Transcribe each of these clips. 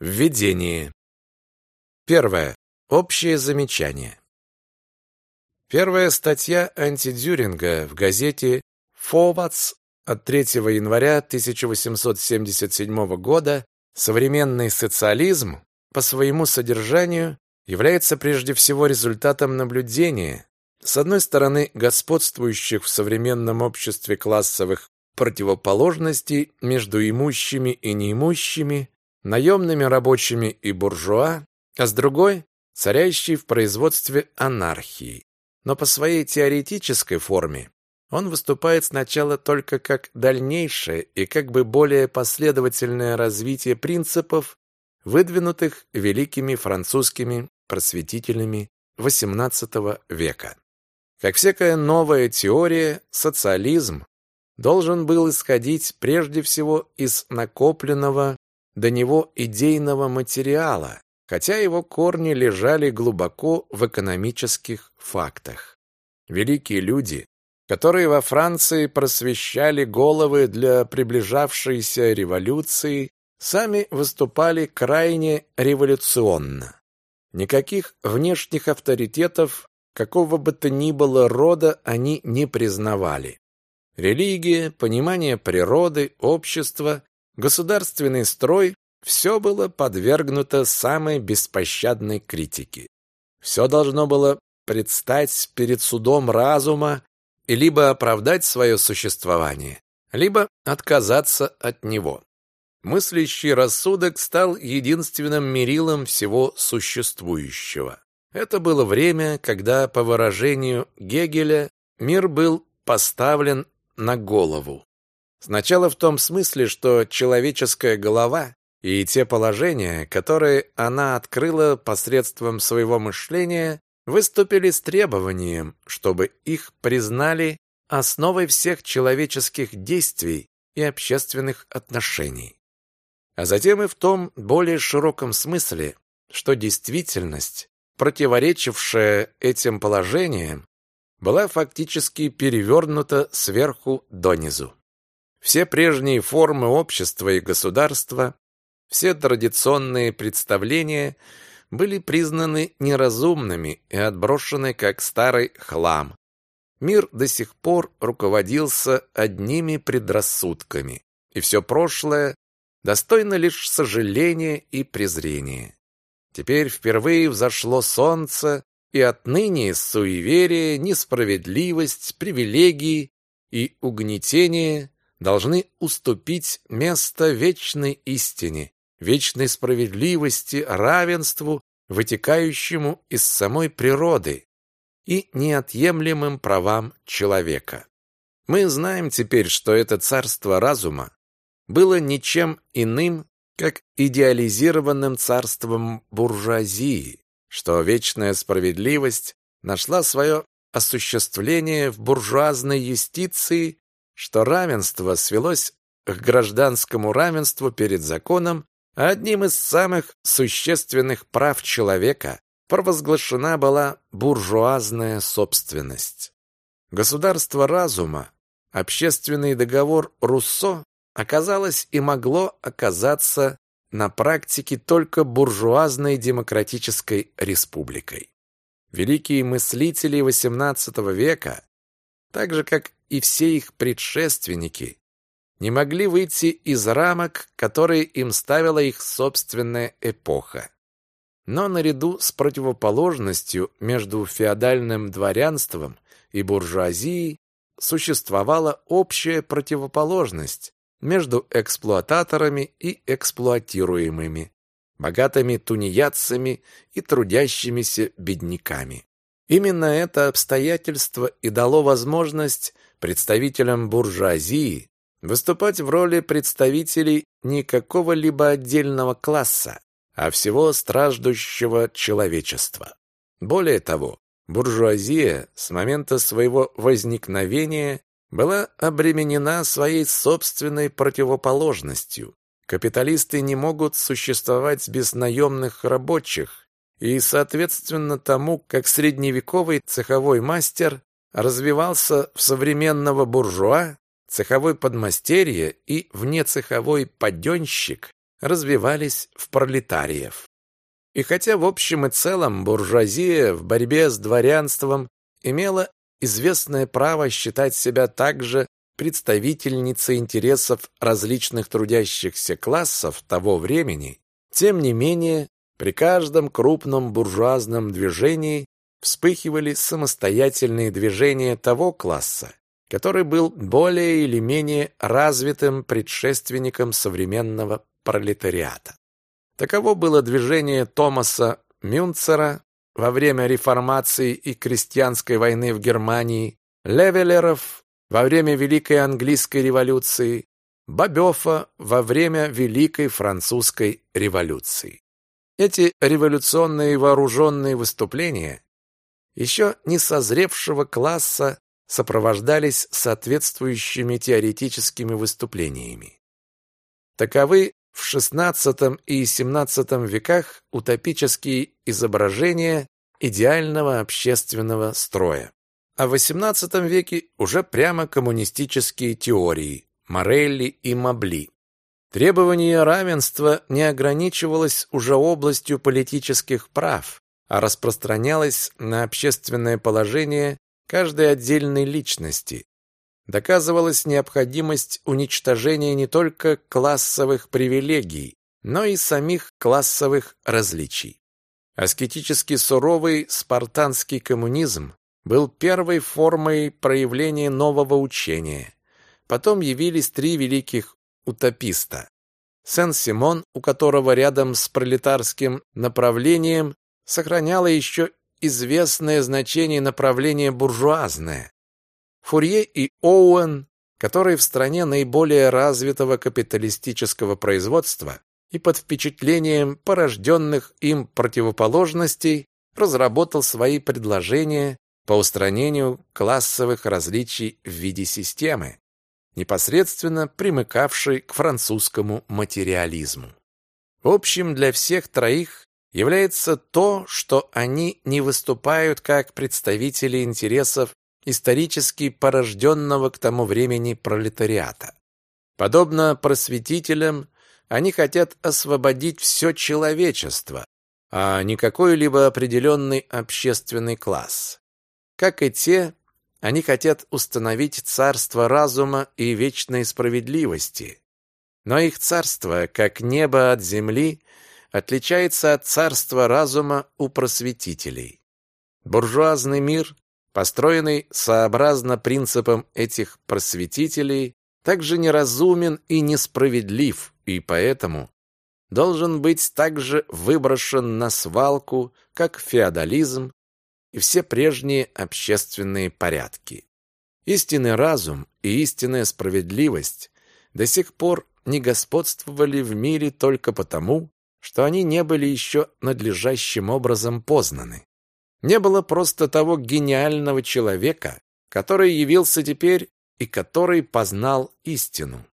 Введение. Первое. Общее замечание. Первая статья антидюринга в газете «Forwards» от 3 января 1877 года «Современный социализм» по своему содержанию является прежде всего результатом наблюдения, с одной стороны, господствующих в современном обществе классовых противоположностей между имущими и неимущими, наемными рабочими и буржуа, а с другой – царящей в производстве анархии. Но по своей теоретической форме он выступает сначала только как дальнейшее и как бы более последовательное развитие принципов, выдвинутых великими французскими просветителями XVIII века. Как всякая новая теория, социализм должен был исходить прежде всего из накопленного до него идейного материала, хотя его корни лежали глубоко в экономических фактах. Великие люди, которые во Франции просвещали головы для приближавшейся революции, сами выступали крайне революционно. Никаких внешних авторитетов какого бы то ни было рода они не признавали. Религия, понимание природы, общества Государственный строй все было подвергнуто самой беспощадной критике. Все должно было предстать перед судом разума и либо оправдать свое существование, либо отказаться от него. Мыслящий рассудок стал единственным мерилом всего существующего. Это было время, когда, по выражению Гегеля, мир был поставлен на голову. Сначала в том смысле, что человеческая голова и те положения, которые она открыла посредством своего мышления, выступили с требованием, чтобы их признали основой всех человеческих действий и общественных отношений. А затем и в том более широком смысле, что действительность, противоречившая этим положениям, была фактически перевернута сверху донизу. Все прежние формы общества и государства, все традиционные представления были признаны неразумными и отброшены как старый хлам. Мир до сих пор руководился одними предрассудками, и все прошлое достойно лишь сожаления и презрения. Теперь впервые взошло солнце, и отныне суеверие, несправедливость, привилегии и угнетение должны уступить место вечной истине, вечной справедливости, равенству, вытекающему из самой природы и неотъемлемым правам человека. Мы знаем теперь, что это царство разума было ничем иным, как идеализированным царством буржуазии, что вечная справедливость нашла свое осуществление в буржуазной юстиции что равенство свелось к гражданскому равенству перед законом, а одним из самых существенных прав человека провозглашена была буржуазная собственность. Государство разума, общественный договор Руссо оказалось и могло оказаться на практике только буржуазной демократической республикой. Великие мыслители XVIII века, так же как и все их предшественники не могли выйти из рамок, которые им ставила их собственная эпоха. Но наряду с противоположностью между феодальным дворянством и буржуазией существовала общая противоположность между эксплуататорами и эксплуатируемыми, богатыми тунеядцами и трудящимися бедняками. Именно это обстоятельство и дало возможность представителям буржуазии выступать в роли представителей не какого-либо отдельного класса, а всего страждущего человечества. Более того, буржуазия с момента своего возникновения была обременена своей собственной противоположностью. Капиталисты не могут существовать без наемных рабочих, и, соответственно тому, как средневековый цеховой мастер развивался в современного буржуа, цеховой подмастерье и внецеховой паденщик развивались в пролетариев. И хотя в общем и целом буржуазия в борьбе с дворянством имела известное право считать себя также представительницей интересов различных трудящихся классов того времени, тем не менее при каждом крупном буржуазном движении вспыхивали самостоятельные движения того класса, который был более или менее развитым предшественником современного пролетариата. Таково было движение Томаса Мюнцера во время реформации и крестьянской войны в Германии, Левелеров во время Великой английской революции, Бабёфа во время Великой французской революции. Эти революционные вооруженные выступления еще не созревшего класса сопровождались соответствующими теоретическими выступлениями. Таковы в XVI и XVII веках утопические изображения идеального общественного строя. А в XVIII веке уже прямо коммунистические теории Морелли и Мабли. Требование равенства не ограничивалось уже областью политических прав, а распространялось на общественное положение каждой отдельной личности. Доказывалась необходимость уничтожения не только классовых привилегий, но и самих классовых различий. Аскетически суровый спартанский коммунизм был первой формой проявления нового учения. Потом явились три великих утописта. Сен-Симон, у которого рядом с пролетарским направлением сохраняло еще известное значение направления буржуазное. Фурье и Оуэн, которые в стране наиболее развитого капиталистического производства и под впечатлением порожденных им противоположностей разработал свои предложения по устранению классовых различий в виде системы, непосредственно примыкавшей к французскому материализму. Общим для всех троих является то, что они не выступают как представители интересов исторически порожденного к тому времени пролетариата. Подобно просветителям, они хотят освободить все человечество, а не какой-либо определенный общественный класс. Как и те, они хотят установить царство разума и вечной справедливости. Но их царство, как небо от земли, отличается от царства разума у просветителей. Буржуазный мир, построенный сообразно принципам этих просветителей, также неразумен и несправедлив, и поэтому должен быть также выброшен на свалку, как феодализм и все прежние общественные порядки. Истинный разум и истинная справедливость до сих пор не господствовали в мире только потому, что они не были еще надлежащим образом познаны. Не было просто того гениального человека, который явился теперь и который познал истину.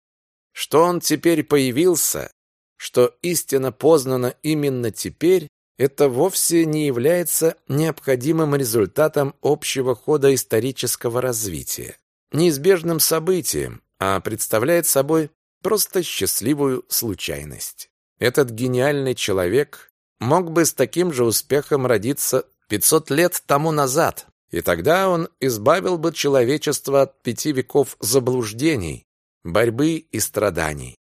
Что он теперь появился, что истина познана именно теперь, это вовсе не является необходимым результатом общего хода исторического развития, неизбежным событием, а представляет собой просто счастливую случайность. Этот гениальный человек мог бы с таким же успехом родиться 500 лет тому назад, и тогда он избавил бы человечество от пяти веков заблуждений, борьбы и страданий.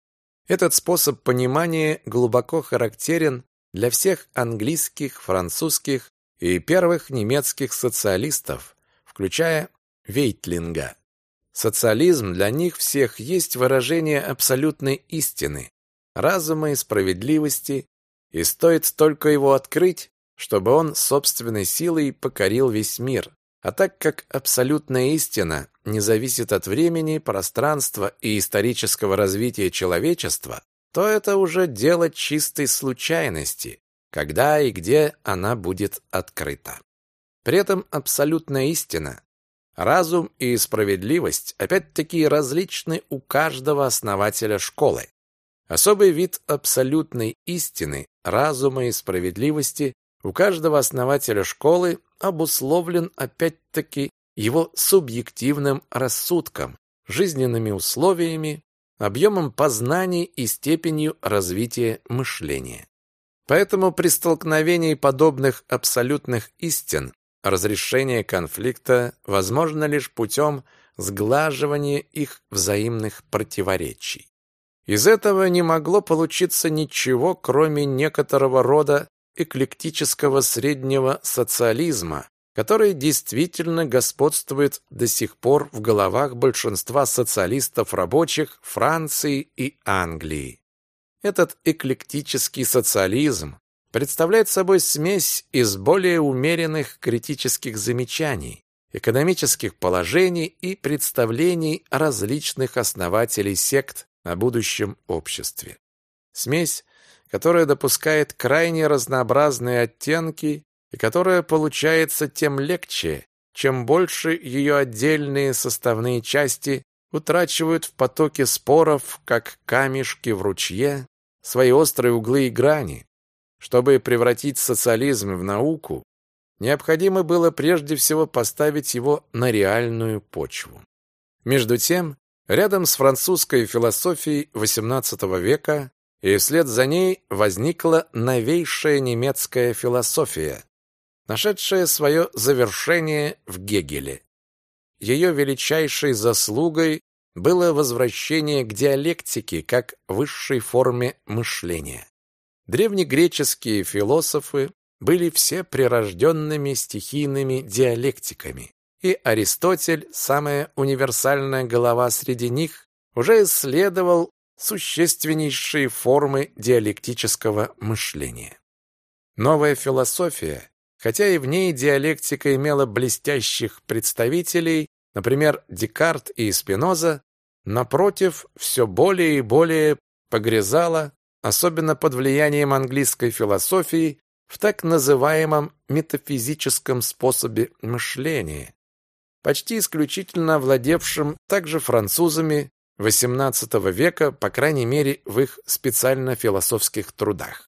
Этот способ понимания глубоко характерен для всех английских, французских и первых немецких социалистов, включая Вейтлинга. Социализм для них всех есть выражение абсолютной истины, разума и справедливости, и стоит только его открыть, чтобы он собственной силой покорил весь мир. А так как абсолютная истина не зависит от времени, пространства и исторического развития человечества, то это уже дело чистой случайности, когда и где она будет открыта. При этом абсолютная истина, разум и справедливость опять-таки различны у каждого основателя школы. Особый вид абсолютной истины, разума и справедливости у каждого основателя школы обусловлен опять-таки его субъективным рассудком, жизненными условиями, объемом познаний и степенью развития мышления. Поэтому при столкновении подобных абсолютных истин разрешение конфликта возможно лишь путем сглаживания их взаимных противоречий. Из этого не могло получиться ничего, кроме некоторого рода эклектического среднего социализма, который действительно господствует до сих пор в головах большинства социалистов рабочих Франции и Англии. Этот эклектический социализм представляет собой смесь из более умеренных критических замечаний, экономических положений и представлений различных основателей сект о будущем обществе. Смесь, которая допускает крайне разнообразные оттенки и которая получается тем легче, чем больше ее отдельные составные части утрачивают в потоке споров, как камешки в ручье, свои острые углы и грани. Чтобы превратить социализм в науку, необходимо было прежде всего поставить его на реальную почву. Между тем, рядом с французской философией XVIII века и вслед за ней возникла новейшая немецкая философия, нашедшая свое завершение в Гегеле. Ее величайшей заслугой было возвращение к диалектике как высшей форме мышления. Древнегреческие философы были все прирожденными стихийными диалектиками, и Аристотель, самая универсальная голова среди них, уже исследовал существеннейшие формы диалектического мышления. Новая философия Хотя и в ней диалектика имела блестящих представителей, например, Декарт и Спиноза, напротив, все более и более погрязала, особенно под влиянием английской философии, в так называемом метафизическом способе мышления, почти исключительно владевшим также французами XVIII века, по крайней мере, в их специально философских трудах.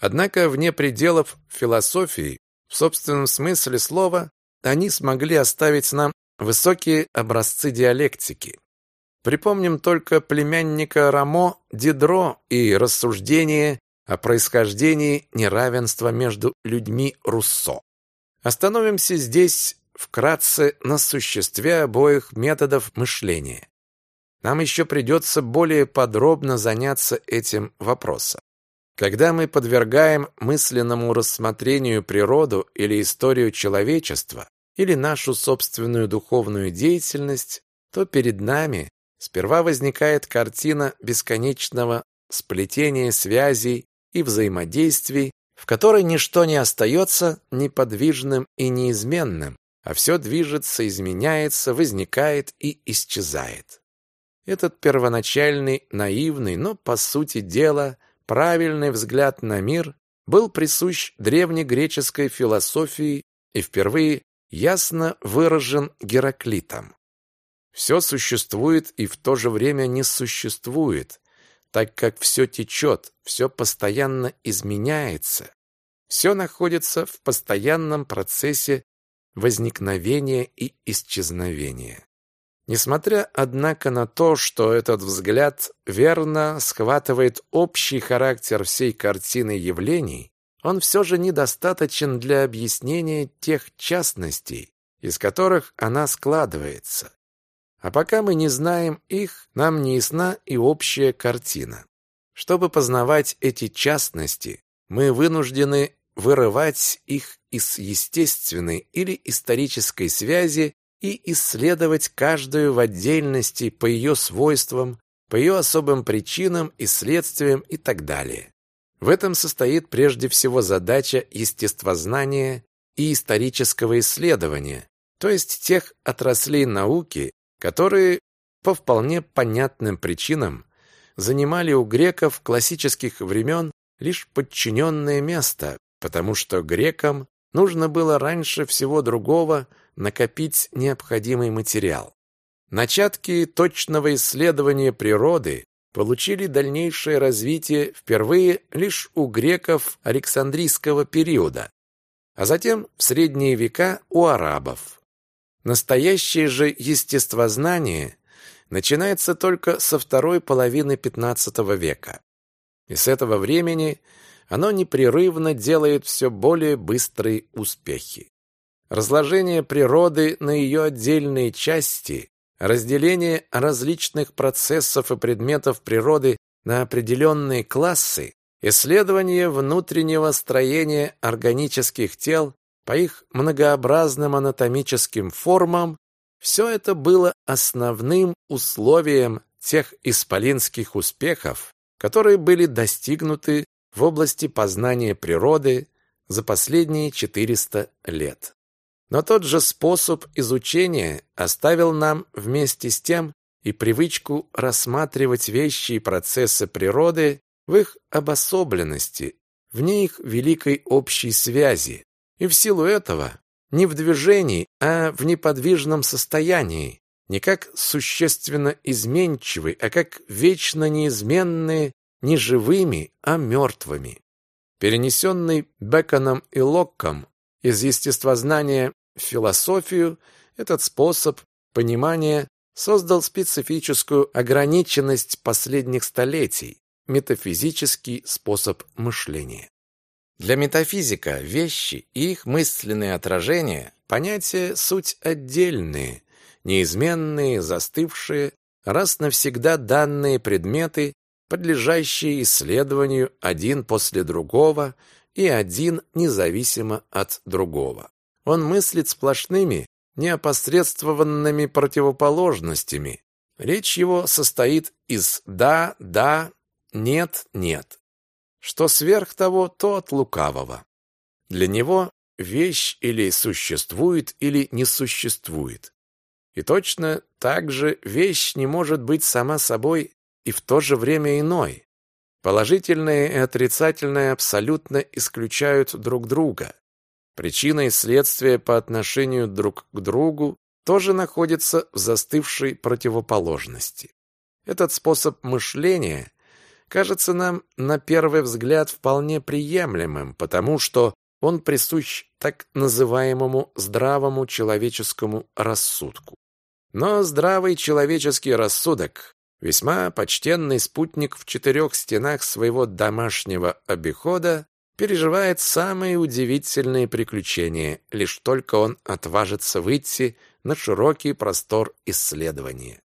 Однако вне пределов философии в собственном смысле слова они смогли оставить нам высокие образцы диалектики. Припомним только племянника Рамо Дидро и рассуждение о происхождении неравенства между людьми Руссо. Остановимся здесь вкратце на существе обоих методов мышления. Нам еще придется более подробно заняться этим вопросом. Когда мы подвергаем мысленному рассмотрению природу или историю человечества, или нашу собственную духовную деятельность, то перед нами сперва возникает картина бесконечного сплетения связей и взаимодействий, в которой ничто не остается неподвижным и неизменным, а все движется, изменяется, возникает и исчезает. Этот первоначальный, наивный, но, по сути дела, правильный взгляд на мир был присущ древнегреческой философии и впервые ясно выражен Гераклитом. Все существует и в то же время не существует, так как все течет, все постоянно изменяется, все находится в постоянном процессе возникновения и исчезновения. Несмотря, однако, на то, что этот взгляд верно схватывает общий характер всей картины явлений, он все же недостаточен для объяснения тех частностей, из которых она складывается. А пока мы не знаем их, нам не ясна и общая картина. Чтобы познавать эти частности, мы вынуждены вырывать их из естественной или исторической связи и исследовать каждую в отдельности по ее свойствам, по ее особым причинам и следствиям и так далее. В этом состоит прежде всего задача естествознания и исторического исследования, то есть тех отраслей науки, которые по вполне понятным причинам занимали у греков классических времен лишь подчиненное место, потому что грекам нужно было раньше всего другого накопить необходимый материал. Начатки точного исследования природы получили дальнейшее развитие впервые лишь у греков Александрийского периода, а затем в средние века у арабов. Настоящее же естествознание начинается только со второй половины XV века. И с этого времени оно непрерывно делает все более быстрые успехи. Разложение природы на ее отдельные части, разделение различных процессов и предметов природы на определенные классы, исследование внутреннего строения органических тел по их многообразным анатомическим формам, все это было основным условием тех исполинских успехов, которые были достигнуты в области познания природы за последние 400 лет. Но тот же способ изучения оставил нам вместе с тем и привычку рассматривать вещи и процессы природы в их обособленности, вне их великой общей связи. И в силу этого не в движении, а в неподвижном состоянии, не как существенно изменчивый, а как вечно неизменные, не живыми, а мертвыми. Перенесенный Беконом и Локком из естествознания в философию, этот способ понимания создал специфическую ограниченность последних столетий, метафизический способ мышления. Для метафизика вещи и их мысленные отражения понятия суть отдельные, неизменные, застывшие, раз навсегда данные предметы, подлежащие исследованию один после другого и один независимо от другого. Он мыслит сплошными, неопосредствованными противоположностями. Речь его состоит из «да», «да», «нет», «нет». Что сверх того, то от лукавого. Для него вещь или существует, или не существует. И точно так же вещь не может быть сама собой и в то же время иной. Положительное и отрицательное абсолютно исключают друг друга. Причина и следствие по отношению друг к другу тоже находятся в застывшей противоположности. Этот способ мышления кажется нам на первый взгляд вполне приемлемым, потому что он присущ так называемому здравому человеческому рассудку. Но здравый человеческий рассудок весьма почтенный спутник в четырех стенах своего домашнего обихода, переживает самые удивительные приключения, лишь только он отважится выйти на широкий простор исследования.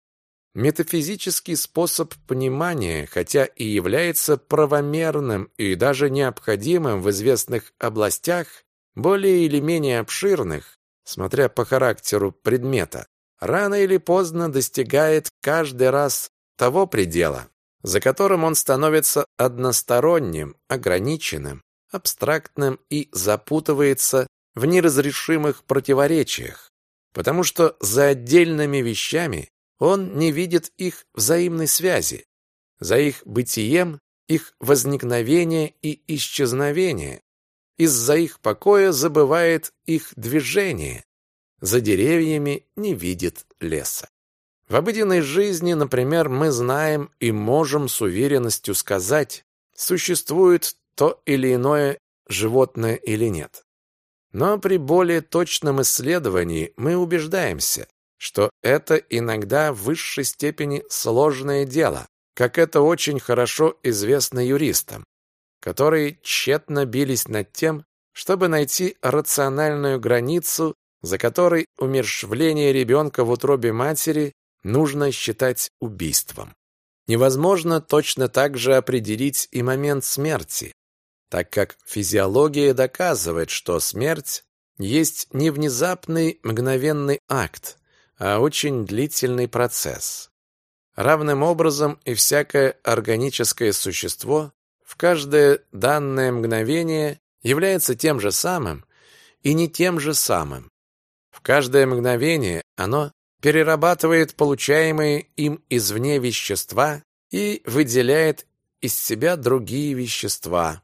Метафизический способ понимания, хотя и является правомерным и даже необходимым в известных областях, более или менее обширных, смотря по характеру предмета, рано или поздно достигает каждый раз того предела, за которым он становится односторонним, ограниченным, абстрактным и запутывается в неразрешимых противоречиях, потому что за отдельными вещами он не видит их взаимной связи, за их бытием, их возникновение и исчезновение, из-за их покоя забывает их движение, за деревьями не видит леса. В обыденной жизни, например, мы знаем и можем с уверенностью сказать, существует то или иное животное или нет. Но при более точном исследовании мы убеждаемся, что это иногда в высшей степени сложное дело, как это очень хорошо известно юристам, которые тщетно бились над тем, чтобы найти рациональную границу, за которой умерщвление ребенка в утробе матери нужно считать убийством. Невозможно точно так же определить и момент смерти, так как физиология доказывает, что смерть есть не внезапный мгновенный акт, а очень длительный процесс. Равным образом и всякое органическое существо в каждое данное мгновение является тем же самым и не тем же самым. В каждое мгновение оно перерабатывает получаемые им извне вещества и выделяет из себя другие вещества.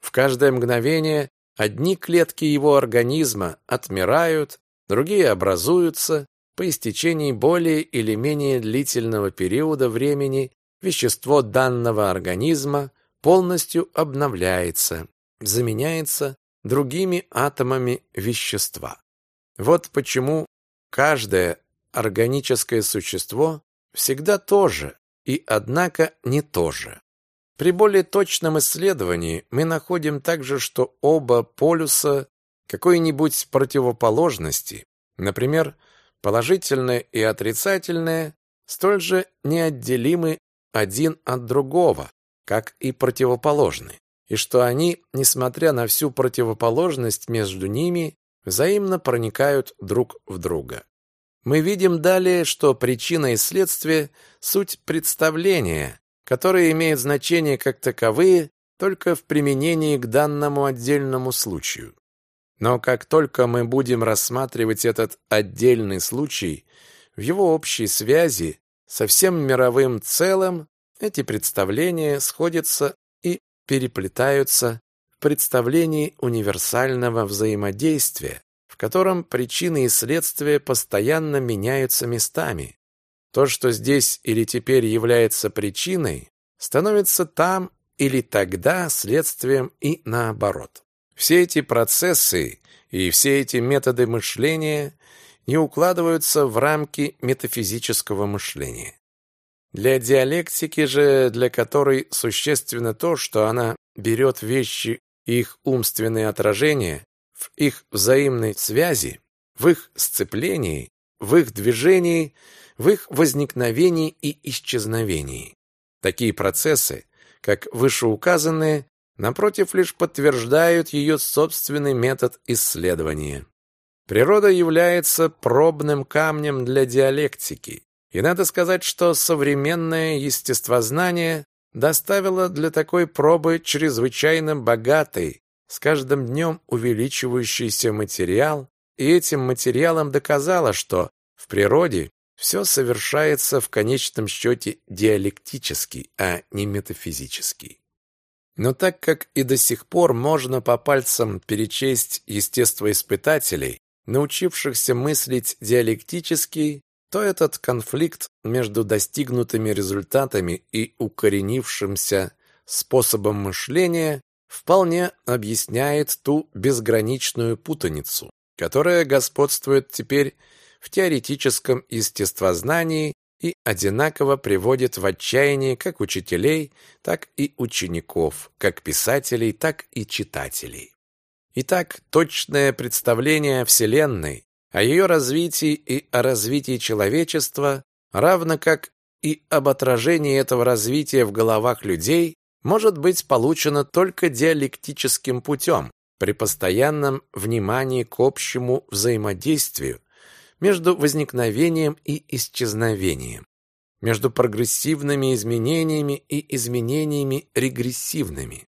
В каждое мгновение одни клетки его организма отмирают, другие образуются, по истечении более или менее длительного периода времени вещество данного организма полностью обновляется, заменяется другими атомами вещества. Вот почему каждое органическое существо всегда то же, и однако не то же. При более точном исследовании мы находим также, что оба полюса какой-нибудь противоположности, например, положительное и отрицательное, столь же неотделимы один от другого, как и противоположны, и что они, несмотря на всю противоположность между ними, взаимно проникают друг в друга. Мы видим далее, что причина и следствие – суть представления, которые имеют значение как таковые только в применении к данному отдельному случаю. Но как только мы будем рассматривать этот отдельный случай в его общей связи со всем мировым целым, эти представления сходятся и переплетаются в представлении универсального взаимодействия, котором причины и следствия постоянно меняются местами. То, что здесь или теперь является причиной, становится там или тогда следствием и наоборот. Все эти процессы и все эти методы мышления не укладываются в рамки метафизического мышления. Для диалектики же, для которой существенно то, что она берет вещи и их умственные отражения в их взаимной связи, в их сцеплении, в их движении, в их возникновении и исчезновении. Такие процессы, как вышеуказанные, напротив, лишь подтверждают ее собственный метод исследования. Природа является пробным камнем для диалектики, и надо сказать, что современное естествознание доставило для такой пробы чрезвычайно богатый, с каждым днем увеличивающийся материал, и этим материалом доказало, что в природе все совершается в конечном счете диалектически, а не метафизически. Но так как и до сих пор можно по пальцам перечесть естествоиспытателей, научившихся мыслить диалектически, то этот конфликт между достигнутыми результатами и укоренившимся способом мышления вполне объясняет ту безграничную путаницу, которая господствует теперь в теоретическом естествознании и одинаково приводит в отчаяние как учителей, так и учеников, как писателей, так и читателей. Итак, точное представление о Вселенной, о ее развитии и о развитии человечества, равно как и об отражении этого развития в головах людей, может быть получено только диалектическим путем, при постоянном внимании к общему взаимодействию, между возникновением и исчезновением, между прогрессивными изменениями и изменениями регрессивными.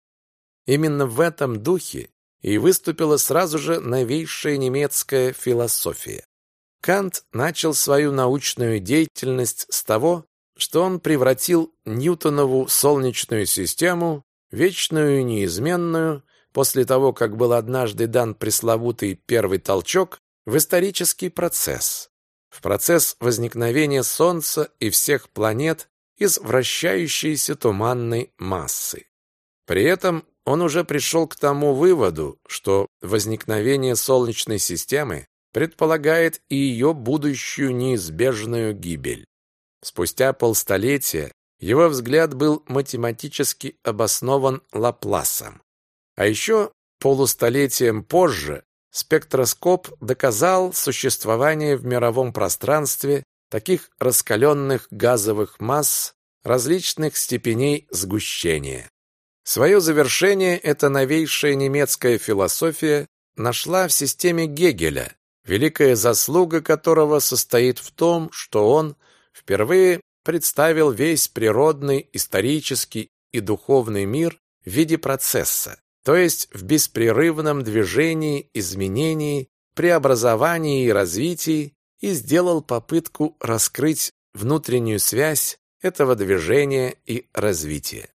Именно в этом духе и выступила сразу же новейшая немецкая философия. Кант начал свою научную деятельность с того, что он превратил Ньютонову солнечную систему, вечную и неизменную, после того, как был однажды дан пресловутый первый толчок, в исторический процесс, в процесс возникновения Солнца и всех планет из вращающейся туманной массы. При этом он уже пришел к тому выводу, что возникновение Солнечной системы предполагает и ее будущую неизбежную гибель. Спустя полстолетия его взгляд был математически обоснован Лапласом. А еще полустолетием позже спектроскоп доказал существование в мировом пространстве таких раскаленных газовых масс различных степеней сгущения. Свое завершение эта новейшая немецкая философия нашла в системе Гегеля, великая заслуга которого состоит в том, что он впервые представил весь природный, исторический и духовный мир в виде процесса, то есть в беспрерывном движении, изменении, преобразовании и развитии, и сделал попытку раскрыть внутреннюю связь этого движения и развития.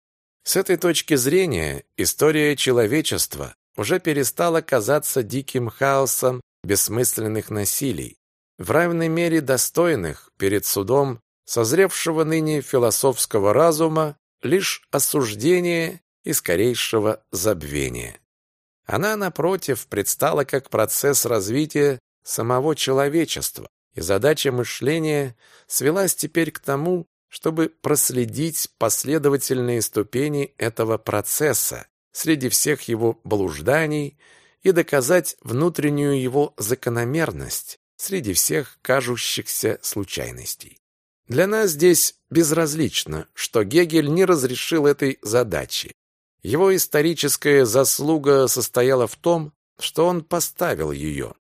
С этой точки зрения история человечества уже перестала казаться диким хаосом бессмысленных насилий, в равной мере достойных перед судом созревшего ныне философского разума лишь осуждение и скорейшего забвения. Она, напротив, предстала как процесс развития самого человечества, и задача мышления свелась теперь к тому, чтобы проследить последовательные ступени этого процесса среди всех его блужданий и доказать внутреннюю его закономерность среди всех кажущихся случайностей. Для нас здесь безразлично, что Гегель не разрешил этой задачи. Его историческая заслуга состояла в том, что он поставил ее.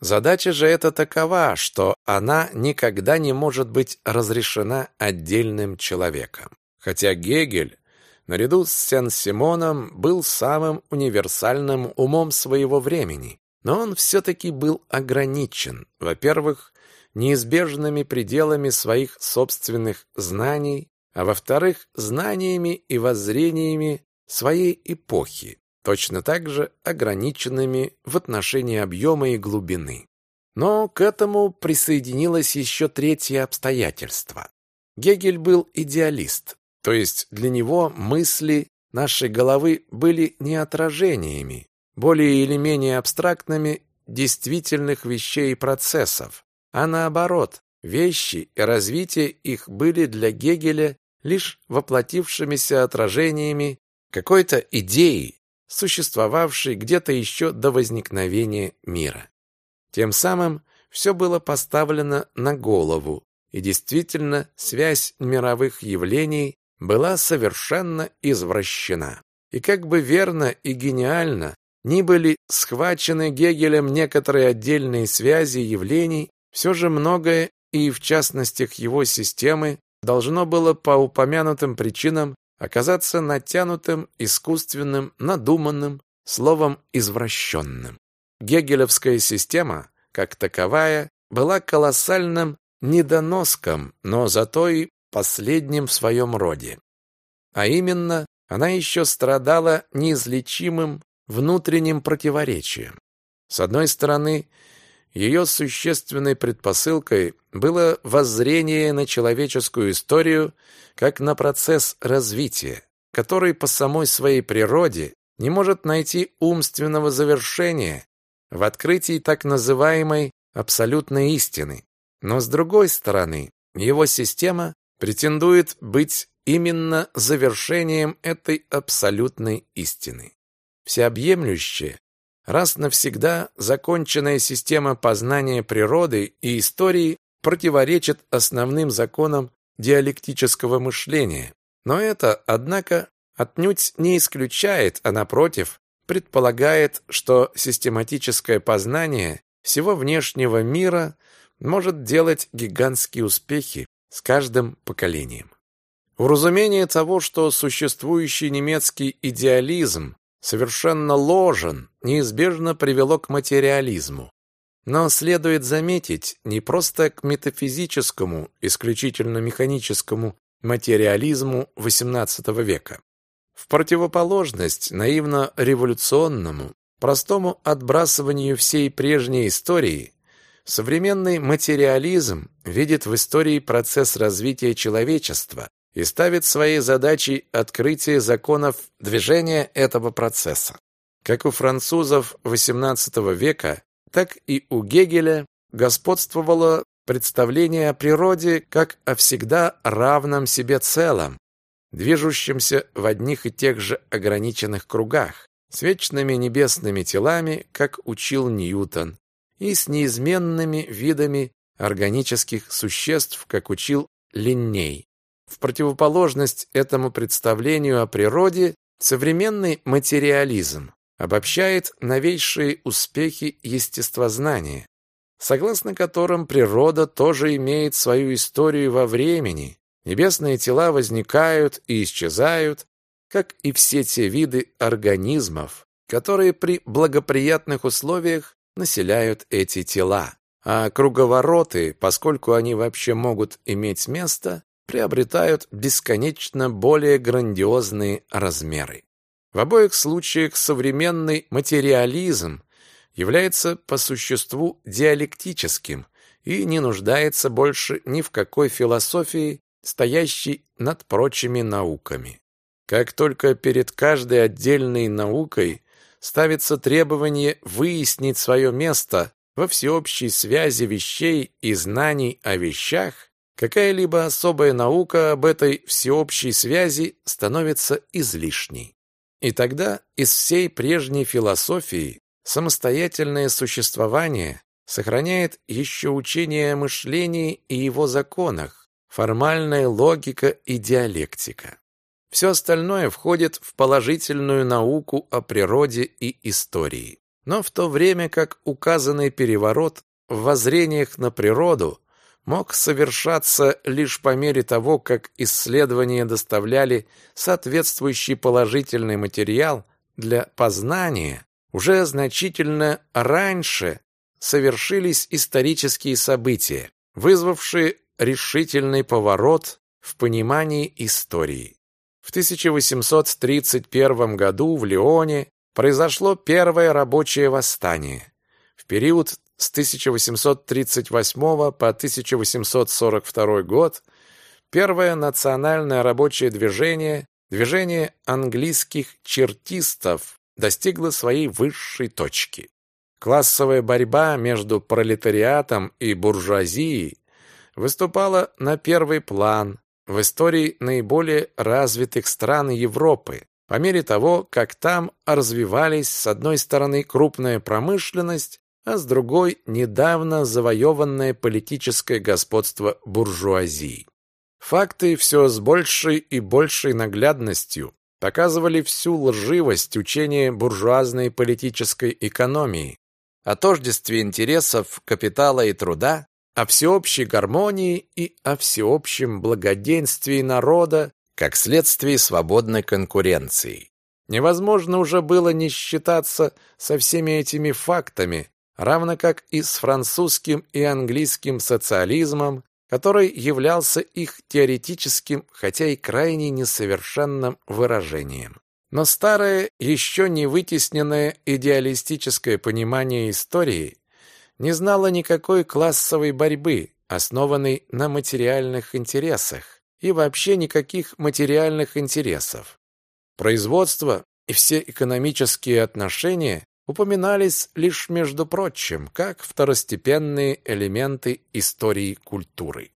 Задача же эта такова, что она никогда не может быть разрешена отдельным человеком. Хотя Гегель, наряду с Сен-Симоном, был самым универсальным умом своего времени, но он все-таки был ограничен, во-первых, неизбежными пределами своих собственных знаний, а во-вторых, знаниями и воззрениями своей эпохи точно так же ограниченными в отношении объема и глубины. Но к этому присоединилось еще третье обстоятельство. Гегель был идеалист, то есть для него мысли нашей головы были не отражениями, более или менее абстрактными действительных вещей и процессов, а наоборот, вещи и развитие их были для Гегеля лишь воплотившимися отражениями какой-то идеи, существовавшей где-то еще до возникновения мира. Тем самым все было поставлено на голову, и действительно связь мировых явлений была совершенно извращена. И как бы верно и гениально ни были схвачены Гегелем некоторые отдельные связи явлений, все же многое, и в частностях его системы, должно было по упомянутым причинам оказаться натянутым, искусственным, надуманным, словом извращенным. Гегелевская система, как таковая, была колоссальным недоноском, но зато и последним в своем роде. А именно, она еще страдала неизлечимым внутренним противоречием. С одной стороны, ее существенной предпосылкой было воззрение на человеческую историю как на процесс развития, который по самой своей природе не может найти умственного завершения в открытии так называемой абсолютной истины. Но с другой стороны, его система претендует быть именно завершением этой абсолютной истины. Всеобъемлющее, раз навсегда законченная система познания природы и истории противоречит основным законам диалектического мышления. Но это, однако, отнюдь не исключает, а напротив, предполагает, что систематическое познание всего внешнего мира может делать гигантские успехи с каждым поколением. Уразумение того, что существующий немецкий идеализм совершенно ложен, неизбежно привело к материализму. Но следует заметить, не просто к метафизическому, исключительно механическому материализму XVIII века. В противоположность наивно-революционному, простому отбрасыванию всей прежней истории, современный материализм видит в истории процесс развития человечества, и ставит своей задачей открытие законов движения этого процесса. Как у французов XVIII века, так и у Гегеля господствовало представление о природе как о всегда равном себе целом, движущемся в одних и тех же ограниченных кругах, с вечными небесными телами, как учил Ньютон, и с неизменными видами органических существ, как учил Линней. В противоположность этому представлению о природе современный материализм обобщает новейшие успехи естествознания, согласно которым природа тоже имеет свою историю во времени, небесные тела возникают и исчезают, как и все те виды организмов, которые при благоприятных условиях населяют эти тела. А круговороты, поскольку они вообще могут иметь место, приобретают бесконечно более грандиозные размеры. В обоих случаях современный материализм является по существу диалектическим и не нуждается больше ни в какой философии, стоящей над прочими науками. Как только перед каждой отдельной наукой ставится требование выяснить свое место во всеобщей связи вещей и знаний о вещах, какая-либо особая наука об этой всеобщей связи становится излишней. И тогда из всей прежней философии самостоятельное существование сохраняет еще учение о мышлении и его законах, формальная логика и диалектика. Все остальное входит в положительную науку о природе и истории. Но в то время как указанный переворот в воззрениях на природу мог совершаться лишь по мере того, как исследования доставляли соответствующий положительный материал для познания, уже значительно раньше совершились исторические события, вызвавшие решительный поворот в понимании истории. В 1831 году в Лионе произошло первое рабочее восстание. В период с 1838 по 1842 год первое национальное рабочее движение, движение английских чертистов, достигло своей высшей точки. Классовая борьба между пролетариатом и буржуазией выступала на первый план в истории наиболее развитых стран Европы, по мере того, как там развивались с одной стороны крупная промышленность, а с другой недавно завоеванное политическое господство буржуазии. Факты все с большей и большей наглядностью показывали всю лживость учения буржуазной политической экономии, о тождестве интересов капитала и труда, о всеобщей гармонии и о всеобщем благоденствии народа как следствие свободной конкуренции. Невозможно уже было не считаться со всеми этими фактами, равно как и с французским и английским социализмом, который являлся их теоретическим, хотя и крайне несовершенным выражением. Но старое, еще не вытесненное идеалистическое понимание истории не знало никакой классовой борьбы, основанной на материальных интересах и вообще никаких материальных интересов. Производство и все экономические отношения упоминались лишь между прочим, как второстепенные элементы истории культуры.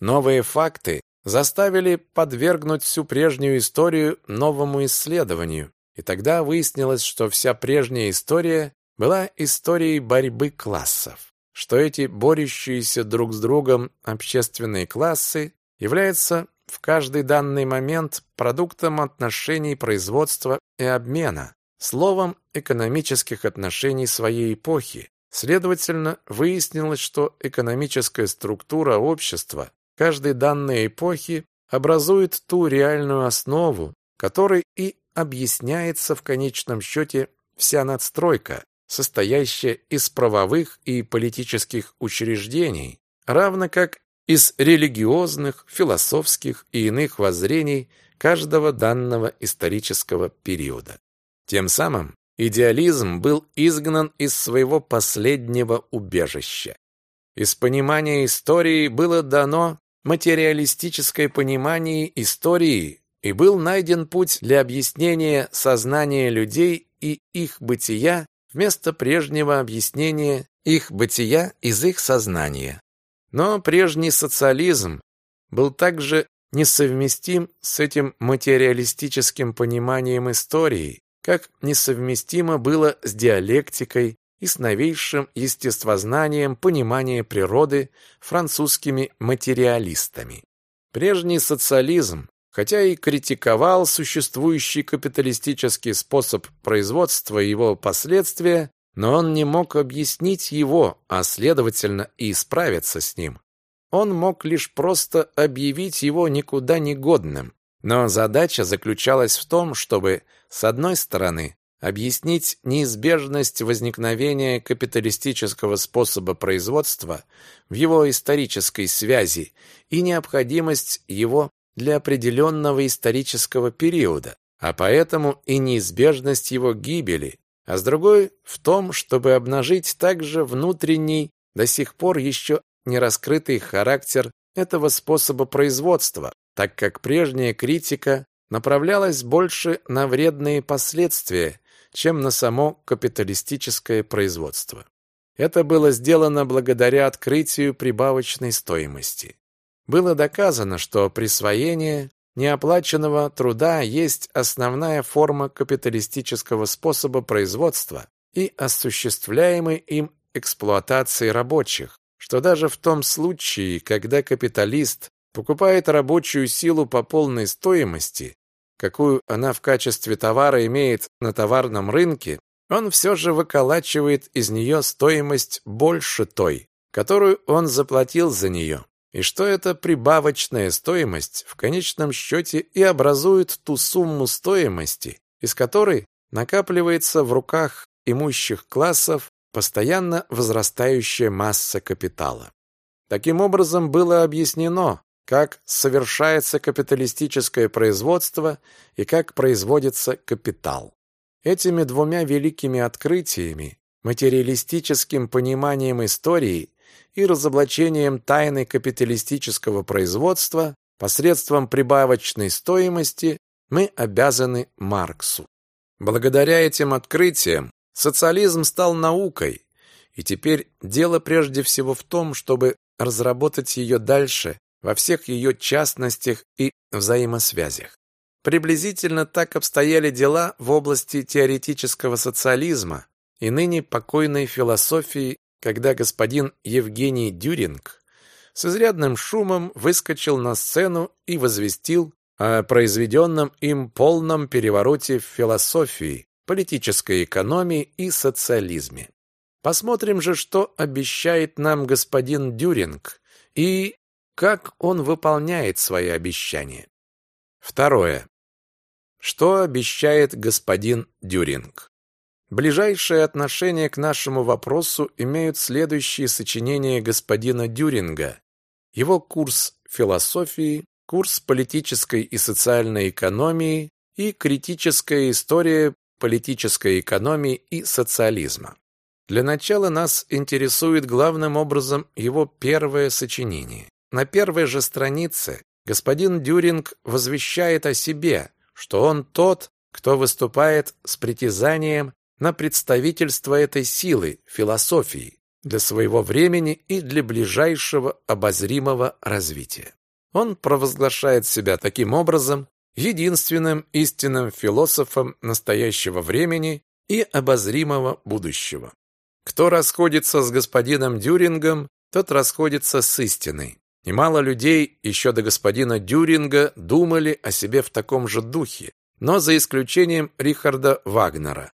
Новые факты заставили подвергнуть всю прежнюю историю новому исследованию, и тогда выяснилось, что вся прежняя история была историей борьбы классов, что эти борющиеся друг с другом общественные классы является в каждый данный момент продуктом отношений производства и обмена, словом, экономических отношений своей эпохи. Следовательно, выяснилось, что экономическая структура общества каждой данной эпохи образует ту реальную основу, которой и объясняется в конечном счете вся надстройка, состоящая из правовых и политических учреждений, равно как из религиозных, философских и иных воззрений каждого данного исторического периода. Тем самым идеализм был изгнан из своего последнего убежища. Из понимания истории было дано материалистическое понимание истории и был найден путь для объяснения сознания людей и их бытия вместо прежнего объяснения их бытия из их сознания. Но прежний социализм был также несовместим с этим материалистическим пониманием истории, как несовместимо было с диалектикой и с новейшим естествознанием понимания природы французскими материалистами. Прежний социализм, хотя и критиковал существующий капиталистический способ производства и его последствия, но он не мог объяснить его, а следовательно и справиться с ним. Он мог лишь просто объявить его никуда не годным. Но задача заключалась в том, чтобы, с одной стороны, объяснить неизбежность возникновения капиталистического способа производства в его исторической связи и необходимость его для определенного исторического периода, а поэтому и неизбежность его гибели, а с другой в том, чтобы обнажить также внутренний, до сих пор еще не раскрытый характер этого способа производства, так как прежняя критика направлялась больше на вредные последствия, чем на само капиталистическое производство. Это было сделано благодаря открытию прибавочной стоимости. Было доказано, что присвоение неоплаченного труда есть основная форма капиталистического способа производства и осуществляемой им эксплуатации рабочих, что даже в том случае, когда капиталист покупает рабочую силу по полной стоимости, какую она в качестве товара имеет на товарном рынке, он все же выколачивает из нее стоимость больше той, которую он заплатил за нее, и что эта прибавочная стоимость в конечном счете и образует ту сумму стоимости, из которой накапливается в руках имущих классов постоянно возрастающая масса капитала. Таким образом было объяснено, как совершается капиталистическое производство и как производится капитал. Этими двумя великими открытиями, материалистическим пониманием истории и разоблачением тайны капиталистического производства посредством прибавочной стоимости мы обязаны Марксу. Благодаря этим открытиям социализм стал наукой, и теперь дело прежде всего в том, чтобы разработать ее дальше во всех ее частностях и взаимосвязях. Приблизительно так обстояли дела в области теоретического социализма и ныне покойной философии, когда господин Евгений Дюринг с изрядным шумом выскочил на сцену и возвестил о произведенном им полном перевороте в философии, политической экономии и социализме. Посмотрим же, что обещает нам господин Дюринг и как он выполняет свои обещания. Второе. Что обещает господин Дюринг? Ближайшее отношение к нашему вопросу имеют следующие сочинения господина Дюринга. Его курс философии, курс политической и социальной экономии и критическая история политической экономии и социализма. Для начала нас интересует главным образом его первое сочинение. На первой же странице господин Дюринг возвещает о себе, что он тот, кто выступает с притязанием на представительство этой силы, философии, для своего времени и для ближайшего обозримого развития. Он провозглашает себя таким образом единственным истинным философом настоящего времени и обозримого будущего. Кто расходится с господином Дюрингом, тот расходится с истиной. Немало людей еще до господина Дюринга думали о себе в таком же духе, но за исключением Рихарда Вагнера.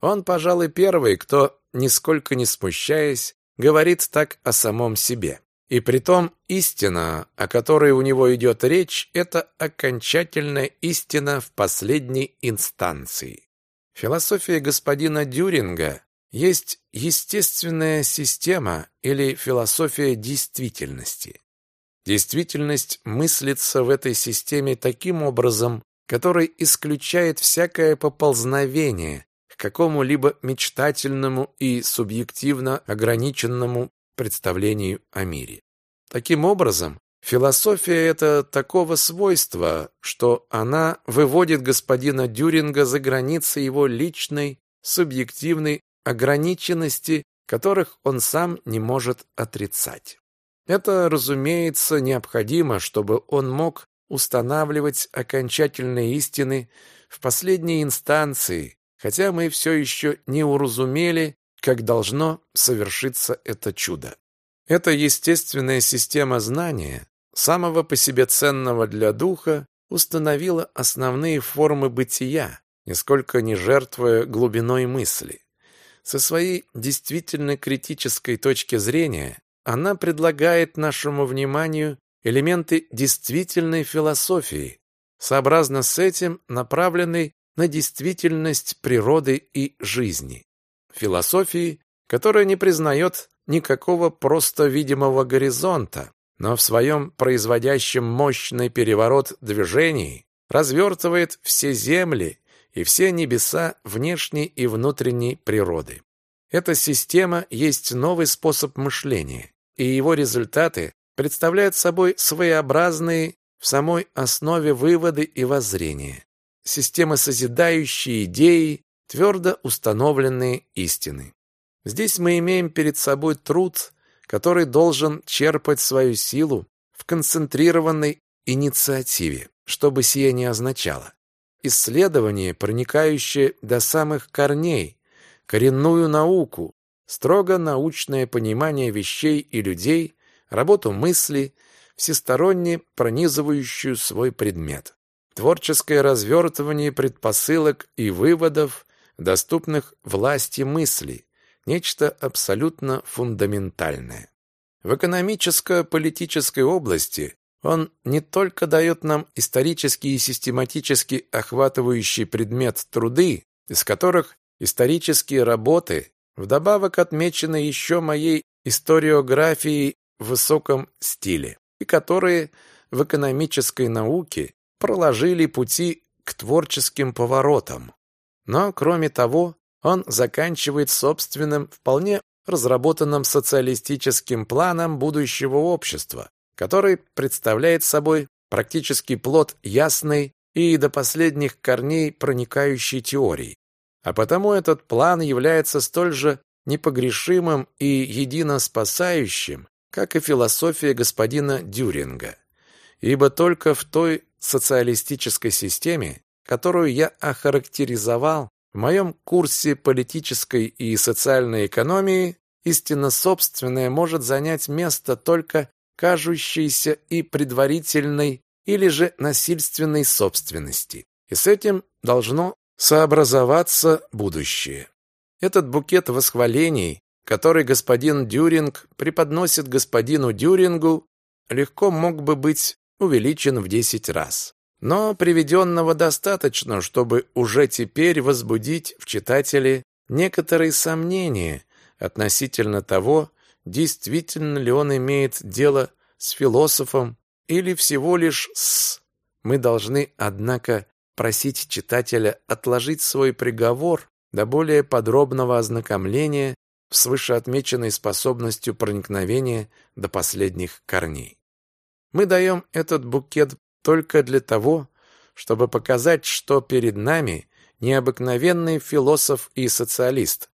Он, пожалуй, первый, кто, нисколько не смущаясь, говорит так о самом себе. И притом истина, о которой у него идет речь, это окончательная истина в последней инстанции. Философия господина Дюринга есть естественная система или философия действительности. Действительность мыслится в этой системе таким образом, который исключает всякое поползновение к какому-либо мечтательному и субъективно ограниченному представлению о мире. Таким образом, философия это такого свойства, что она выводит господина Дюринга за границы его личной, субъективной ограниченности, которых он сам не может отрицать. Это, разумеется, необходимо, чтобы он мог устанавливать окончательные истины в последней инстанции, хотя мы все еще не уразумели, как должно совершиться это чудо. Эта естественная система знания, самого по себе ценного для духа, установила основные формы бытия, нисколько не жертвуя глубиной мысли. Со своей действительно критической точки зрения она предлагает нашему вниманию элементы действительной философии, сообразно с этим направленной на действительность природы и жизни. Философии, которая не признает никакого просто видимого горизонта, но в своем производящем мощный переворот движений развертывает все земли и все небеса внешней и внутренней природы. Эта система есть новый способ мышления, и его результаты представляют собой своеобразные в самой основе выводы и воззрения, системы созидающие идеи, твердо установленные истины. Здесь мы имеем перед собой труд, который должен черпать свою силу в концентрированной инициативе, что бы сие не означало. Исследование, проникающее до самых корней, коренную науку, строго научное понимание вещей и людей, работу мысли, всесторонне пронизывающую свой предмет. Творческое развертывание предпосылок и выводов, доступных власти мысли, нечто абсолютно фундаментальное. В экономическо-политической области он не только дает нам исторически и систематически охватывающий предмет труды, из которых исторические работы вдобавок отмечены еще моей историографией в высоком стиле, и которые в экономической науке проложили пути к творческим поворотам. Но, кроме того, он заканчивает собственным, вполне разработанным социалистическим планом будущего общества, который представляет собой практически плод ясной и до последних корней проникающей теории. А потому этот план является столь же непогрешимым и едино спасающим, как и философия господина Дюринга. Ибо только в той социалистической системе, которую я охарактеризовал в моем курсе политической и социальной экономии, истинно собственное может занять место только кажущейся и предварительной или же насильственной собственности. И с этим должно сообразоваться будущее. Этот букет восхвалений, который господин Дюринг преподносит господину Дюрингу, легко мог бы быть увеличен в десять раз. Но приведенного достаточно, чтобы уже теперь возбудить в читателе некоторые сомнения относительно того, действительно ли он имеет дело с философом или всего лишь с... Мы должны, однако, просить читателя отложить свой приговор до более подробного ознакомления с вышеотмеченной способностью проникновения до последних корней. Мы даем этот букет только для того, чтобы показать, что перед нами необыкновенный философ и социалист,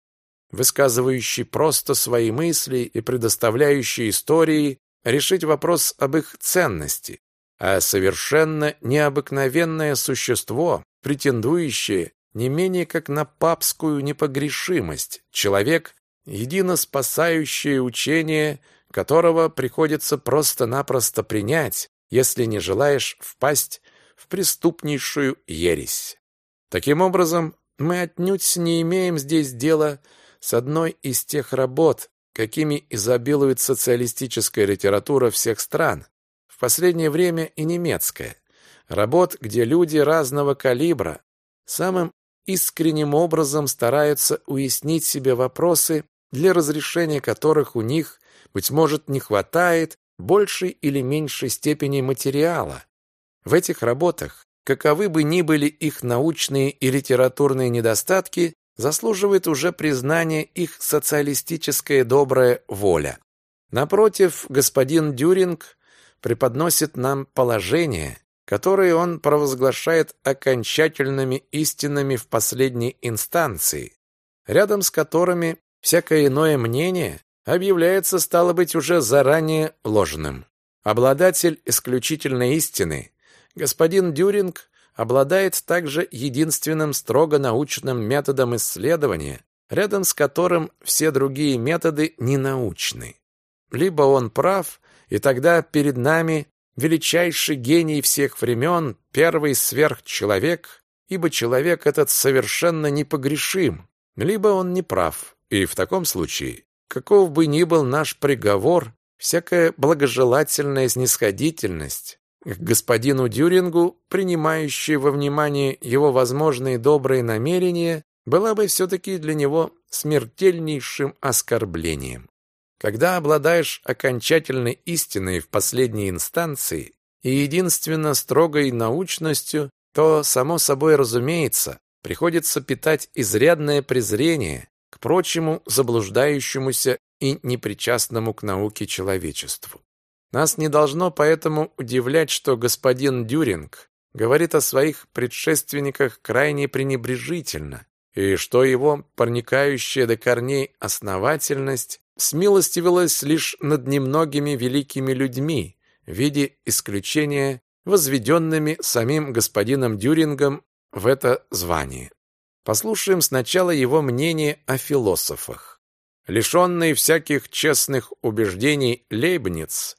высказывающий просто свои мысли и предоставляющий истории решить вопрос об их ценности, а совершенно необыкновенное существо, претендующее не менее как на папскую непогрешимость, человек, едино спасающее учение, которого приходится просто-напросто принять, если не желаешь впасть в преступнейшую ересь. Таким образом, мы отнюдь не имеем здесь дела с одной из тех работ, какими изобилует социалистическая литература всех стран, последнее время и немецкая, работ, где люди разного калибра самым искренним образом стараются уяснить себе вопросы, для разрешения которых у них, быть может, не хватает большей или меньшей степени материала. В этих работах, каковы бы ни были их научные и литературные недостатки, заслуживает уже признания их социалистическая добрая воля. Напротив, господин Дюринг преподносит нам положения, которые он провозглашает окончательными истинами в последней инстанции, рядом с которыми всякое иное мнение объявляется, стало быть, уже заранее ложным. Обладатель исключительной истины, господин Дюринг обладает также единственным строго научным методом исследования, рядом с которым все другие методы ненаучны. Либо он прав, и тогда перед нами величайший гений всех времен, первый сверхчеловек, ибо человек этот совершенно непогрешим, либо он не прав, и в таком случае, каков бы ни был наш приговор, всякая благожелательная снисходительность, к господину Дюрингу, принимающей во внимание его возможные добрые намерения, была бы все-таки для него смертельнейшим оскорблением. Когда обладаешь окончательной истиной в последней инстанции и единственно строгой научностью, то, само собой разумеется, приходится питать изрядное презрение к прочему заблуждающемуся и непричастному к науке человечеству. Нас не должно поэтому удивлять, что господин Дюринг говорит о своих предшественниках крайне пренебрежительно и что его проникающая до корней основательность смилостивилась лишь над немногими великими людьми в виде исключения, возведенными самим господином Дюрингом в это звание. Послушаем сначала его мнение о философах. Лишенный всяких честных убеждений Лейбниц,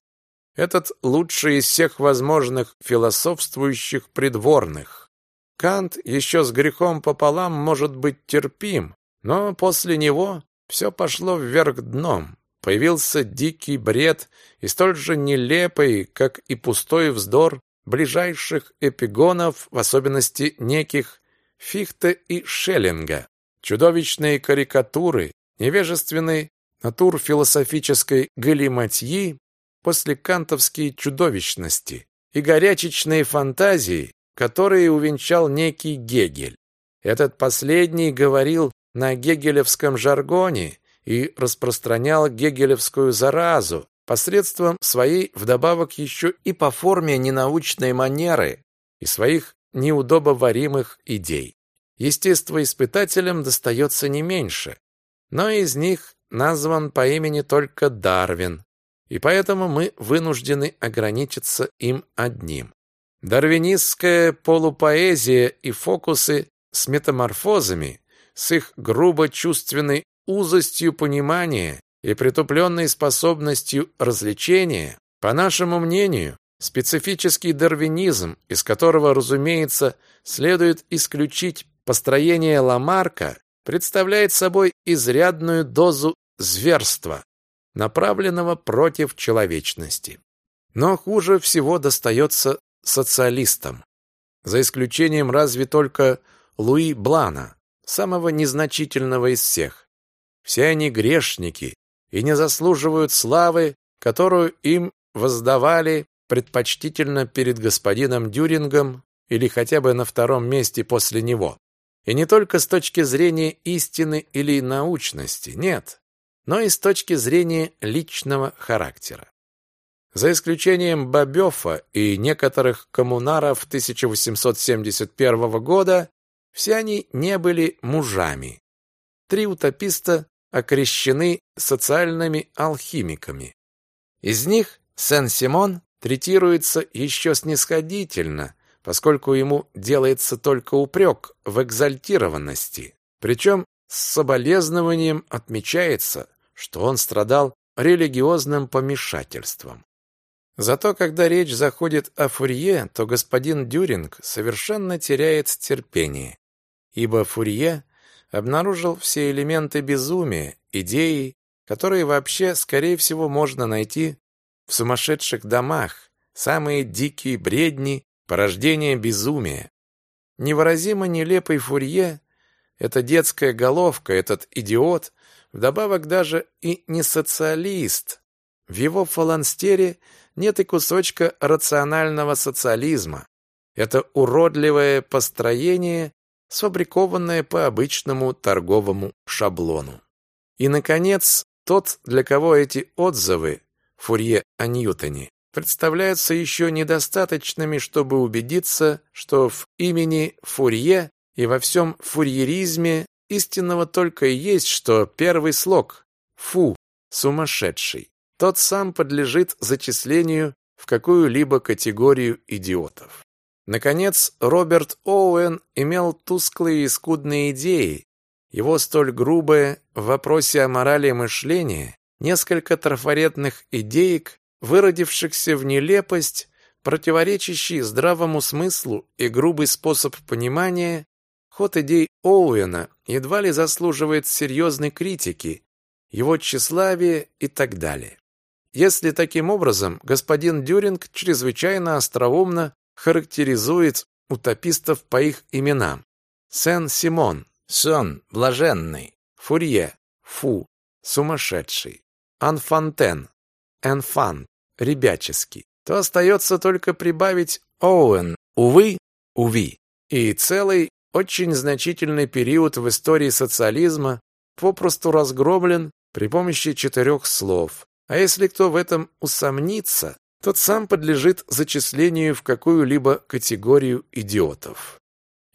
этот лучший из всех возможных философствующих придворных. Кант еще с грехом пополам может быть терпим, но после него все пошло вверх дном. Появился дикий бред и столь же нелепый, как и пустой вздор ближайших эпигонов, в особенности неких Фихте и Шеллинга. Чудовищные карикатуры, невежественной натурфилософической галиматьи, после кантовские чудовищности и горячечные фантазии, которые увенчал некий Гегель. Этот последний говорил на гегелевском жаргоне и распространял гегелевскую заразу посредством своей вдобавок еще и по форме ненаучной манеры и своих неудобоваримых идей. Естествоиспытателям достается не меньше, но из них назван по имени только Дарвин, и поэтому мы вынуждены ограничиться им одним. Дарвинистская полупоэзия и фокусы с метаморфозами с их грубо чувственной узостью понимания и притупленной способностью развлечения, по нашему мнению, специфический дарвинизм, из которого, разумеется, следует исключить построение Ламарка, представляет собой изрядную дозу зверства, направленного против человечности. Но хуже всего достается социалистам, за исключением разве только Луи Блана, самого незначительного из всех. Все они грешники и не заслуживают славы, которую им воздавали предпочтительно перед господином Дюрингом или хотя бы на втором месте после него. И не только с точки зрения истины или научности, нет, но и с точки зрения личного характера. За исключением Бобёфа и некоторых коммунаров 1871 года, все они не были мужами. Три утописта окрещены социальными алхимиками. Из них Сен-Симон третируется еще снисходительно, поскольку ему делается только упрек в экзальтированности. Причем с соболезнованием отмечается, что он страдал религиозным помешательством. Зато когда речь заходит о Фурье, то господин Дюринг совершенно теряет терпение ибо Фурье обнаружил все элементы безумия, идеи, которые вообще, скорее всего, можно найти в сумасшедших домах, самые дикие бредни, порождение безумия. Невыразимо нелепый Фурье, эта детская головка, этот идиот, вдобавок даже и не социалист. В его фаланстере нет и кусочка рационального социализма. Это уродливое построение сфабрикованное по обычному торговому шаблону. И, наконец, тот, для кого эти отзывы Фурье о Ньютоне представляются еще недостаточными, чтобы убедиться, что в имени Фурье и во всем фурьеризме истинного только и есть, что первый слог «фу» – сумасшедший. Тот сам подлежит зачислению в какую-либо категорию идиотов. Наконец, Роберт Оуэн имел тусклые и скудные идеи. Его столь грубое в вопросе о морали мышления, несколько трафаретных идеек, выродившихся в нелепость, противоречащий здравому смыслу и грубый способ понимания, ход идей Оуэна едва ли заслуживает серьезной критики, его тщеславие и так далее. Если таким образом господин Дюринг чрезвычайно остроумно характеризует утопистов по их именам. Сен-Симон, Сон, блаженный, Фурье, Фу, сумасшедший, Анфантен, Энфан, ребяческий, то остается только прибавить Оуэн, увы, уви. И целый очень значительный период в истории социализма попросту разгромлен при помощи четырех слов. А если кто в этом усомнится, тот сам подлежит зачислению в какую-либо категорию идиотов.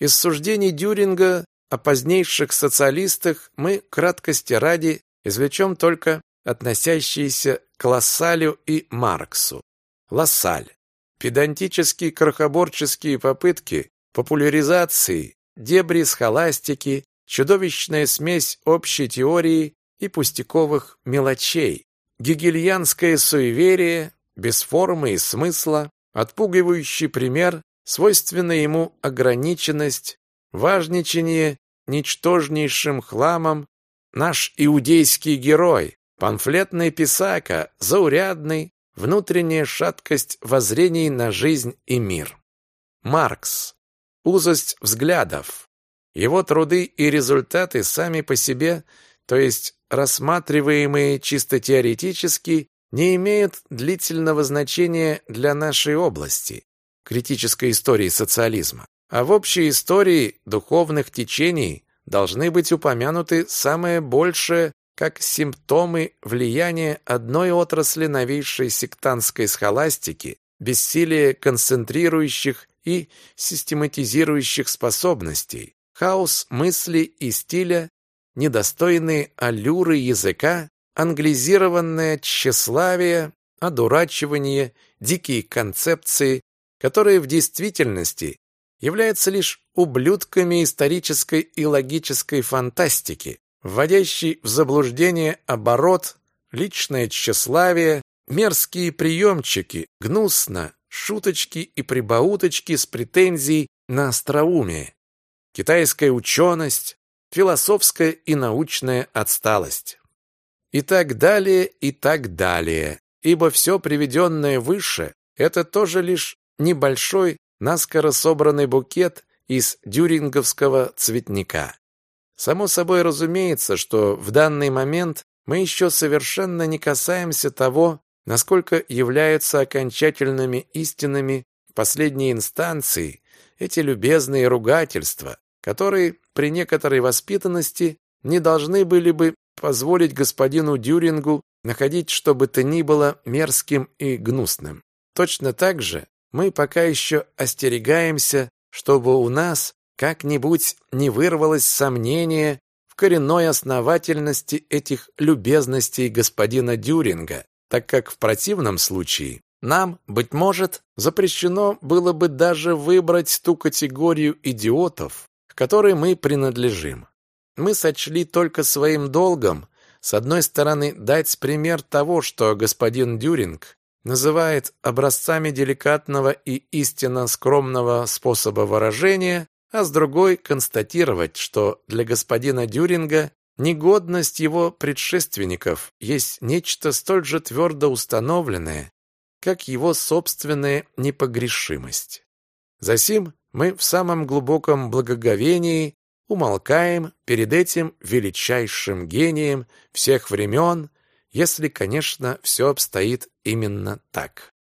Из суждений Дюринга о позднейших социалистах мы, краткости ради, извлечем только относящиеся к Лассалю и Марксу. Лассаль. Педантические крохоборческие попытки популяризации, дебри схоластики, чудовищная смесь общей теории и пустяковых мелочей, гегельянское суеверие, без формы и смысла, отпугивающий пример, свойственная ему ограниченность, важничание ничтожнейшим хламом, наш иудейский герой, памфлетный писака, заурядный, внутренняя шаткость воззрений на жизнь и мир. Маркс. Узость взглядов. Его труды и результаты сами по себе, то есть рассматриваемые чисто теоретически, не имеют длительного значения для нашей области, критической истории социализма. А в общей истории духовных течений должны быть упомянуты самое большее как симптомы влияния одной отрасли новейшей сектантской схоластики, бессилие концентрирующих и систематизирующих способностей, хаос мысли и стиля, недостойные аллюры языка, англизированное тщеславие, одурачивание, дикие концепции, которые в действительности являются лишь ублюдками исторической и логической фантастики, вводящей в заблуждение оборот, личное тщеславие, мерзкие приемчики, гнусно, шуточки и прибауточки с претензией на остроумие, китайская ученость, философская и научная отсталость. И так далее, и так далее. Ибо все приведенное выше – это тоже лишь небольшой, наскоро собранный букет из дюринговского цветника. Само собой разумеется, что в данный момент мы еще совершенно не касаемся того, насколько являются окончательными истинами последней инстанции эти любезные ругательства, которые при некоторой воспитанности не должны были бы позволить господину Дюрингу находить что бы то ни было мерзким и гнусным. Точно так же мы пока еще остерегаемся, чтобы у нас как-нибудь не вырвалось сомнение в коренной основательности этих любезностей господина Дюринга, так как в противном случае нам, быть может, запрещено было бы даже выбрать ту категорию идиотов, к которой мы принадлежим. Мы сочли только своим долгом, с одной стороны, дать пример того, что господин Дюринг называет образцами деликатного и истинно скромного способа выражения, а с другой констатировать, что для господина Дюринга негодность его предшественников есть нечто столь же твердо установленное, как его собственная непогрешимость. Засим мы в самом глубоком благоговении умолкаем перед этим величайшим гением всех времен, если, конечно, все обстоит именно так.